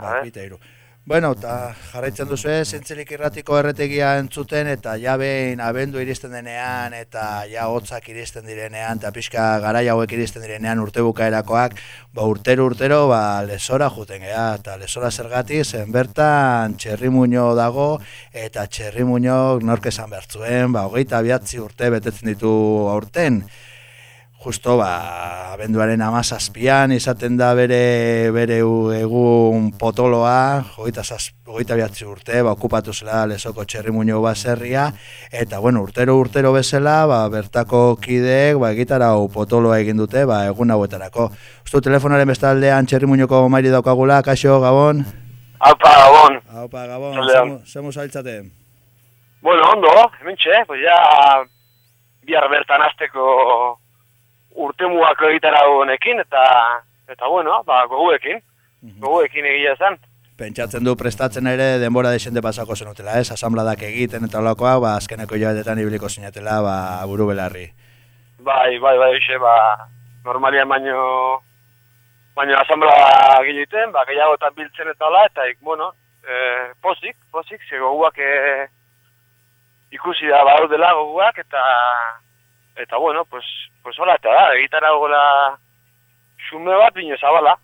Ba, bita iru. Bueno, eta jarraitzen duzu ez, zentzelik irratiko erretegia entzuten, eta ja behin abendu iristen denean, eta ja hotzak iristen direnean, eta pixka garai hauek iristen direnean urte bukaerakoak, ba urtero urtero, ba lesora juten gea, eta lesora zergati, zen bertan txerri dago, eta txerri muñok norkezan bertzuen, ba hogeita biatzi urte betetzen ditu aurten, justo ba abenduaren 17 izaten da bere bere egun potoloa 27 urte ba okupatu zela lesoko txerrimuño baserria eta bueno urtero urtero bezala ba bertako kideek ba gitarau potoloa egin dute ba egun hauetarako justo telefonaren bestaldean txerrimuñoko mairi daukagula kaixo gabon Aupa, Gabon. Aupa, Gabon. Zemu zailtzate? Bueno, ondo, hementxe, pues ya bihar bertan azteko urtemuak egitara honekin, eta, eta bueno, ba, goguekin, mhm. goguekin egia zen. Pentsatzen du prestatzen ere denbora desente pasako zenutela, ez? Asambladak egiten eta lakoa, ba, azkeneko joatetan ibiliko zinatela, ba, buru belarri. Bai, bai, bai, xe, ba, normalia baino, baino asambla egiten, ba, gehiago eta biltzen eta la, eta, ik, bueno, e, pozik, pozik, ze goguak e, ikusi da, ba, dela goguak, eta, eta bueno, pues, pues hola, eta da, egitara gola xume bat, bine zabala.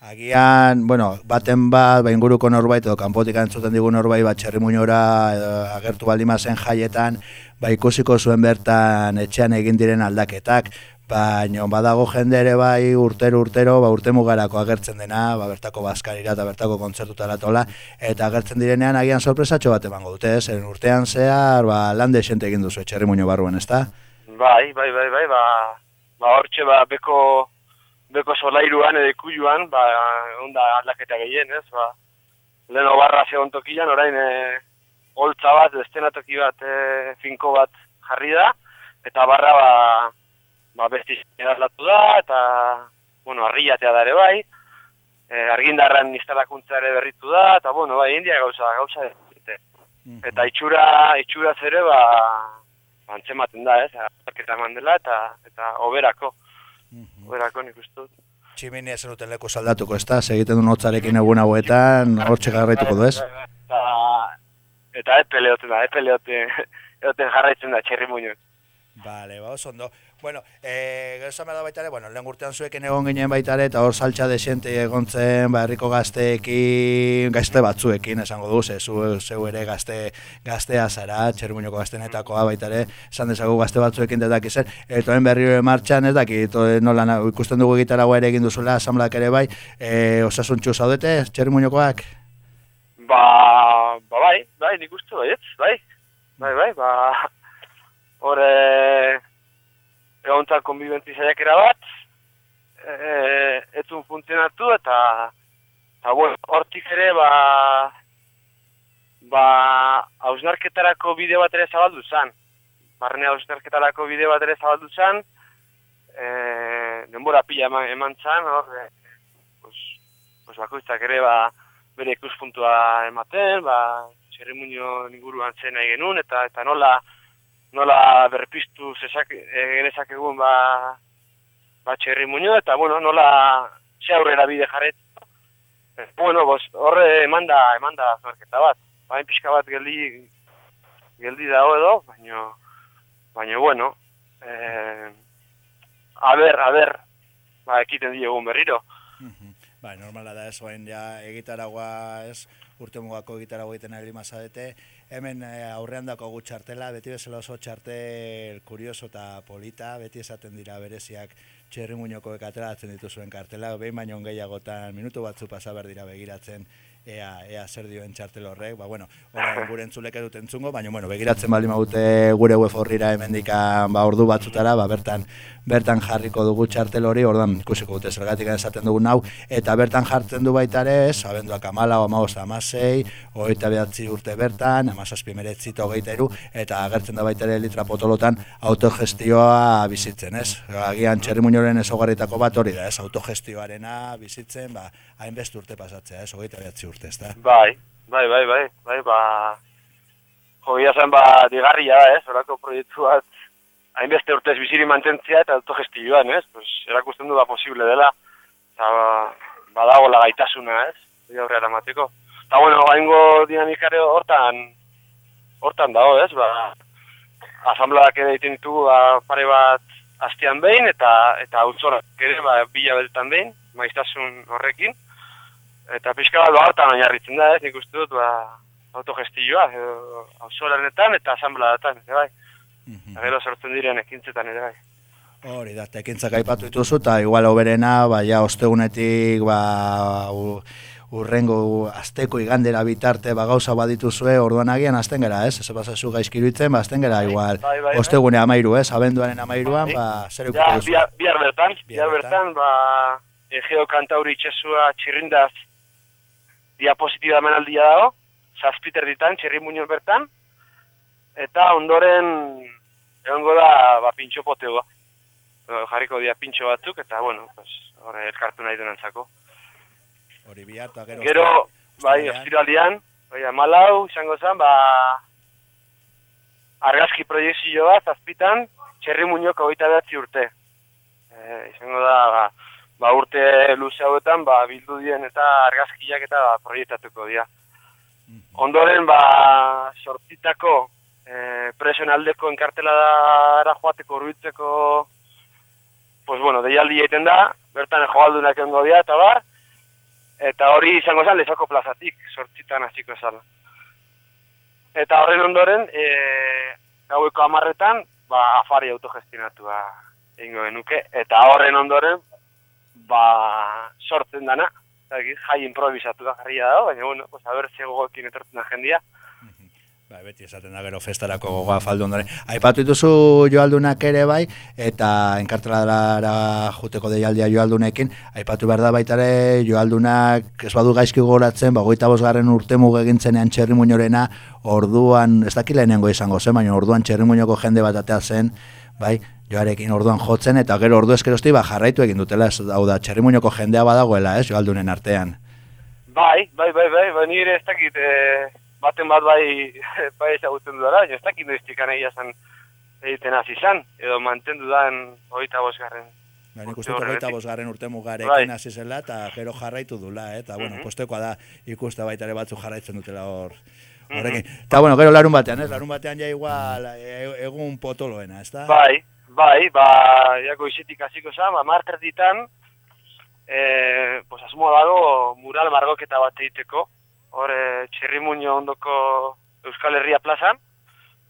Agian, bueno, baten bat, ba inguruko norbait, edo kanpotik antzuten digun norbait, bat txerri agertu baldima zen jaietan, ba ikusiko zuen bertan etxean egin diren aldaketak, baina badago jende ere bai urtero urtero ba urte mugarako agertzen dena ba bertako baskarira eta bertako kontzertutara tola eta agertzen direnean agian sorpresatxo bat emango dute zen urtean zehar ba lande xente egin duzu etxerri muño barruen ezta? Bai, bai, bai, bai, ba, ba hortxe, ba, beko, beko solairuan edo ikujuan, ba, onda aldaketa gehien, ez, ba, leno barra zegoen tokian, orain, e, holtza bat, estenatoki bat, e, finko bat jarri da, eta barra, ba, ba, besti edazlatu da, eta, bueno, arriatea dare bai, e, argindarran instalakuntza ere berritu da, eta, bueno, bai, india gauza, gauza, mm-hmm. eta itxura, itxura zere, ba, antzematen da, ez, eta eman dela, eta, eta oberako, mhm. oberako nik uste dut. Tximinia zen duten leku saldatuko, ez da? Segiten du notzarekin egun hauetan, hor txegarraituko du, ez? Eta, eta epe lehoten da, epe lehoten jarraitzen da, txerri muñoz. Vale, ba, oso ondo. Bueno, eh, gero da baita ere, bueno, lehen urtean zueken egon ginen baita ere, eta hor saltza desente egon zen, ba, herriko gazteekin, gazte batzuekin, esango du, ze, zu, zeu ere gazte, gaztea zara, txermuñoko gaztenetakoa baita ere, esan dezagu gazte batzuekin dedak izan, eta horren berri martxan, ez daki, to, nola, ikusten dugu gitarra ere egin duzula, asamblak ere bai, e, osasuntxu zaudete, txermuñokoak? Ba, ba, bai, bai, nik uste bai, bai, bai, bai, ba, hor, egontzak konbibentzi zaiakera bat, e, etzun funtzionatu eta eta bueno, hortik ere ba ba hausnarketarako bide bat ere zabaldu zan. Barne hausnarketarako bide bat ere zabaldu zan, e, denbora pila eman, eman zan, hor, e, pues, pues bakoitzak ere ba, bere ikuspuntua ematen, ba, txerrimuño ninguruan zen nahi genuen, eta, eta nola, nola berpiztu zezak, genezak egun ba, ba txerri muño, eta bueno, nola ze aurrera bide jarret. Bueno, bos, horre emanda, emanda zorketa bat. Bain pixka bat geldi, geldi dago edo, baina, baina bueno, eh, a ber, a ber, ba, ekiten diegun berriro. Ba, normala da ez, oain ja egitaragoa ez, urte mugako egitaragoa egiten ari mazadete, hemen eh, aurrean dako gu txartela, beti bezala oso txartel kurioso eta polita, beti esaten dira bereziak txerri muñoko ekateratzen dituzuen kartela, behin baino gehiagotan minutu batzu pasaber dira begiratzen ea, ea zer dioen txartel horrek, ba, bueno, ora, gure entzulek edut entzungo, baina, bueno, begiratzen bali maute gure web horrira hemendikan ba, ordu batzutara, ba, bertan, bertan jarriko dugu txartel hori, ordan ikusiko dute zergatik esaten dugu nau, eta bertan jartzen du baita ere, abenduak amala, o amagos amasei, oita behatzi urte bertan, amazazpi meretzi hogeita eru, eta agertzen da baita ere litra potolotan autogestioa bizitzen, ez? Agian txerri muñoren ezogarritako bat hori da, ez? Autogestioarena bizitzen, ba, hainbest urte pasatzea, ez? Ogeita behatzi urte, ez da? Bai, bai, bai, bai, bai, ba... Jogia zen, ba, digarria da, ez? Horako proiektu bat, hainbeste urtez biziri mantentzia eta autogestioan, ez? Pues, erakusten du da posible dela, eta ba, badago la gaitasuna, ez? hori aurrera mateko. Eta bueno, baingo dinamikare hortan, hortan dago, ez, ba, asambladak ere egiten ditugu ba, pare bat astean behin, eta eta utzorak ere ba, bila beltan behin, maiztasun horrekin. Eta pixka bat ba, hortan oinarritzen da, ez, nik uste dut, ba, autogestioa, edo, auzoranetan eta asambladatan, ere bai. Mhm. Eta gero sortzen diren ekintzetan ere bai. Hori da, tekintzak aipatu dituzu, eta igual oberena, ba, ja, ostegunetik, ba, u, urrengo asteko igandera bitarte ba gauza badituzue orduan agian hasten gera, ez? Ez bazazu gaizkiruitzen, ba hasten gera igual. bai, bai, bai. Ostegune 13, ez? Abenduaren 13an, ba zer Ja, edukiko duzu? bihar, bihar bertan, bihar bertan, ba, Egeo kantauri itxesua txirrindaz diapositiba menaldia dago, zazpiter ditan, txirri muñoz bertan, eta ondoren egongo da, ba, pintxo poteoa. Jarriko dia pintxo batzuk, eta, bueno, pues, horre elkartu nahi denantzako. Hori bihar, eta gero... Gero, bai, ostiralian, bai, amalau, izango zen, ba, argazki proiektzio bat, zazpitan, txerri muñoko goita behatzi urte. E, izango da, ba, ba, urte luze hauetan, ba, bildu dien eta argazkiak eta ba, proiektatuko dira. Mhm. Ondoren, ba, sortitako e, presoen aldeko enkarteladara joateko urbitzeko, pues bueno, deialdi egiten da, bertan joaldunak egongo dira, eta bar, eta hori izango zen lezako plazatik, sortzitan hasiko zen. Eta horren ondoren, e, gaueko amarretan, ba, afari autogestionatua egingo genuke, eta horren ondoren, ba, sortzen dana, jai improvisatu da jarria dago, baina, bueno, pues, a ber, zegoekin etortzen da jendia. Ba, beti esaten da gero festarako gogoa faldu ondoren. Aipatu dituzu joaldunak ere bai, eta enkartelara juteko deialdia joaldunekin, aipatu behar da baita ere joaldunak ez badu gaizki gogoratzen, ba, goita bosgarren urte mugegintzenean txerri muñorena, orduan, ez dakit lehenengo izango zen, baina orduan txerri jende bat atea zen, bai, joarekin orduan jotzen, eta gero ordu eskerosti ba, jarraitu egin dutela, ez, hau da, txerri muñoko jendea badagoela, ez, joaldunen artean. Bai, bai, bai, bai, bai, nire ez dakit, e, baten bat bai, bai ezagutzen dudala, baina ez dakit noiztik egia zen egiten hasi izan, edo mantendu dan hogeita bosgarren. Ba, nik uste dut hogeita bosgarren urte Bai. mugarekin hasi zela, eta gero jarraitu dula, eh? eta bueno, Mhm. postekoa da ikuste baita ere batzuk jarraitzen dutela hor. Mhm. Horrekin. Eta bueno, gero larun batean, ez? Larun batean ja igual egun potoloena, ez da? Bai, bai, ba, ja goizetik hasiko zen, ba, marter ditan, e, pues asmo dago mural margoketa bat egiteko, hor e, txerrimuño ondoko Euskal Herria plazan,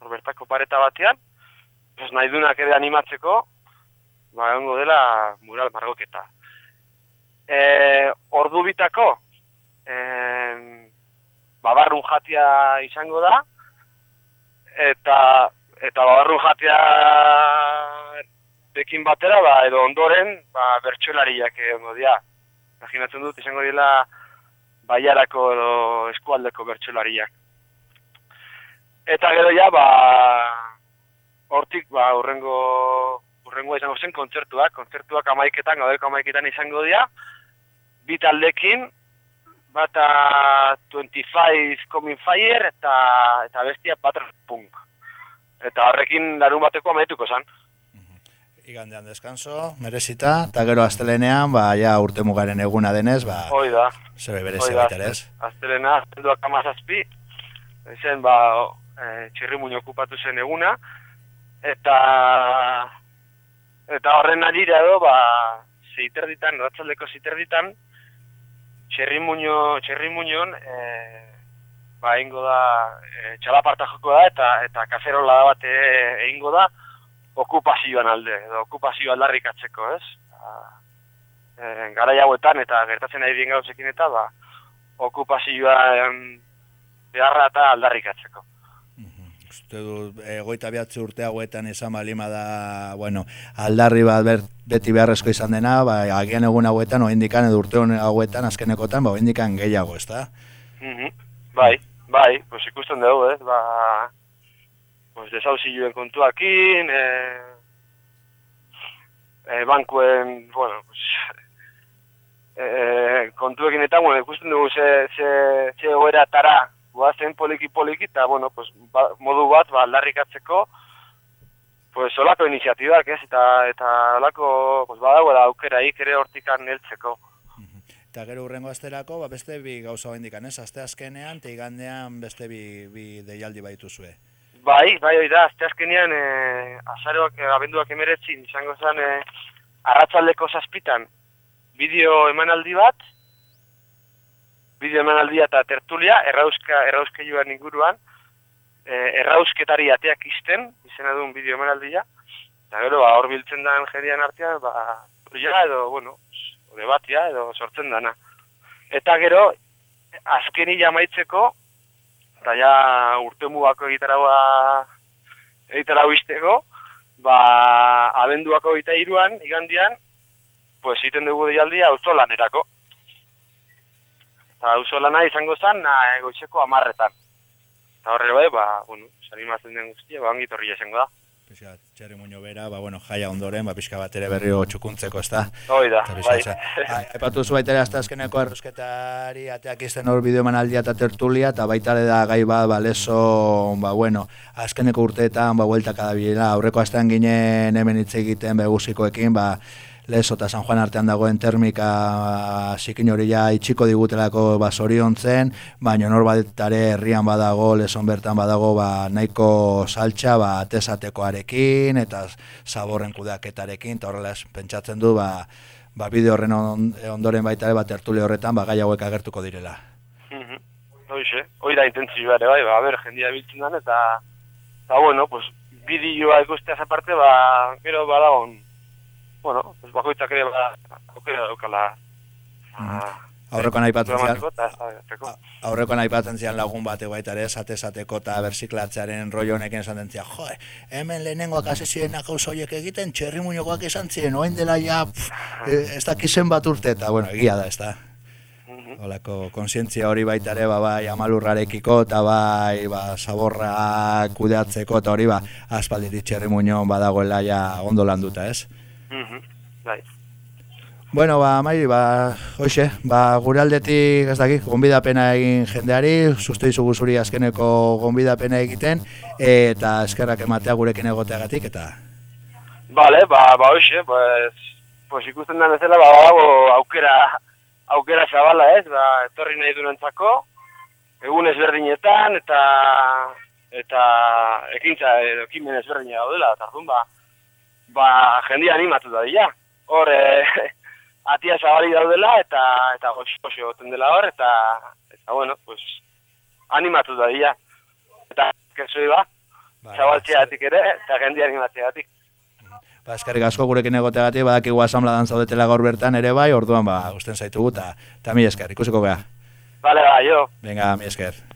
hor bertako pareta batean, pues nahi dunak ere animatzeko, ba, egongo dela mural margoketa. E, ordu bitako, e, babarrun jatia izango da, eta eta babarrun jatia dekin batera, ba, edo ondoren, ba, bertsolariak egongo dira. Imaginatzen dut, izango dira baiarako edo eskualdeko bertsolariak. Eta gero ja, ba, hortik, ba, urrengo, urrengo izango zen kontzertuak, kontzertuak amaiketan, gaudeko amaiketan izango dira, bi taldekin, bata 25 Coming Fire eta, eta bestia Butter Punk. Eta horrekin larun bateko amaituko zen. Igandean descanso, merezita, eta gero astelenean, ba, ja urte mugaren eguna denez, ba, Hoi da. berezia da, baita ez? Aztelena, aztelduak amazazpi, zen, ba, e, txirrimuño okupatu zen eguna, eta eta horren arira edo, ba, zeiterditan, ratzaldeko zeiterditan, txerrimuño, txerrimuñon, e, ba, egingo da, e, txalaparta joko da, eta, eta kazerola da bat e, egingo da, okupazioan alde, edo okupazio aldarrikatzeko, ez? Ba, e, garai hauetan eta gertatzen ari diren gauzekin eta ba, okupazioan beharra eta aldarrikatzeko. Uste dut, egoita behatzi urte hauetan izan balima da, bueno, aldarri bat ber, beti beharrezko izan dena, ba, agian egun hauetan, oindikan edo urte hauetan, azkenekotan, ba, oindikan gehiago, ez da? Mhm. Bai, bai, pues ikusten dugu, ez, ba, pues desauzioen kontuakin, e, e, bankuen, bueno, pues, e, kontuekin eta, bueno, ikusten dugu ze, ze, ze egoera tara, guazen poliki-poliki, eta, bueno, pues, ba, modu bat, ba, aldarrikatzeko, pues, olako iniziatibak, ez, eta, eta olako, pues, badagoela aukeraik ere hortikan heltzeko. Eta gero urrengo asterako, ba, beste bi gauza indikan, ez? Aste azkenean, eta beste bi, bi deialdi baitu zue. Bai, bai, hori da, azte azkenean, e, azaroak, e, abenduak emeretzin, izango zen, e, arratzaldeko zazpitan, bideo emanaldi bat, bideo emanaldia eta tertulia, errauska, errauske joan inguruan, e, errausketari ateak izten, izena duen bideo emanaldia, eta gero, ba, hor biltzen den jendean artean, ba, ja, edo, bueno, debatia, edo sortzen dana. Eta gero, azkeni jamaitzeko, eta ja urte mugako egitaragoa egitarago izteko, ba, abenduako egita iruan, igandian, pues egiten dugu deialdia auzo lanerako. Eta auzo lana izango zen, na, egoitzeko amarretan. Eta horre bai, ba, bueno, sanimatzen den guztia, ba, ongitorri esango da. Pixka, txerri muño bera, ba, bueno, jaia ondoren, ba, pixka bat ere berrio txukuntzeko, ez da? Hoi da, Eta bai. za- Epatu zu baita ere azte azkeneko errusketari ateak izten hor bideo emanaldia eta tertulia, eta baita ere da gai bat, ba, leso, ba, bueno, azkeneko urteetan, ba, hueltak adabilela, aurreko astean ginen hemen hitz egiten begusikoekin, ba, leso eta San Juan artean dagoen termika zikin hori ja itxiko digutelako ba, zoriontzen, baina nor badetare herrian badago, leson bertan badago ba, nahiko saltxa ba, atesatekoarekin eta zaborren kudeaketarekin, eta horrela pentsatzen du ba, ba, bideo horren on- ondoren baita ere, ba, tertule horretan ba, gai hauek agertuko direla. Mhm. Hoixe, hoi da intentzioa ere bai, ba, ber, jendia biltzen den, eta, eta bueno, pues, bideoa ikusteaz aparte, ba, gero badagon, bueno, pues, bakoitzak ere, ba, aukera daukala, ah, Aurrekoan aipatzen zian, aurrekoan aipatzen zian lagun bate baita ere, esate esateko eta berziklatzearen rollo honekin esan dentzia, jo, hemen lehenengoak hasi ziren horiek egiten, txerri muñokoak esan ziren, oain dela ja, pff, eh, ez dakizen bat urte, eta bueno, egia da, ez da. Mhm. Olako konsientzia hori baita ere, ba, bai, amalurrarekiko, eta bai, ba, saborra kudeatzeko, eta hori, ba, aspaldirik txerri muñon badagoela ja ondo landuta, ez? Mhm. Bai. Bueno, ba, Mairi, ba, hoxe, ba, gure aldetik, ez dakik, gonbidapena egin jendeari, suste izugu zuri azkeneko gonbidapena egiten, eta eskerrak ematea gurekin egoteagatik, eta... Vale, ba, ba, hoxe, pues, pues ikusten da bezala, ba, badago aukera, aukera zabala ez, ba, etorri nahi dunentzako, egun ezberdinetan, eta, eta ekintza, ekimen ezberdina daudela, eta orduan, ba, ba, jendia animatu da dira. Hor, e, atia zabali daudela, eta, eta goxo goten dela hor, eta, eta, bueno, pues, animatu da dira. Eta, kesoi ba, zabaltzeatik ere, eta jendia animatzeatik. Ba, eskerrik asko gurekin egoteagatik, badakigu asamladan zaudetela gaur bertan ere bai, orduan, ba, usten zaitugu, eta, mi esker, ikusiko gea. Vale, ba, jo. Venga, mi esker.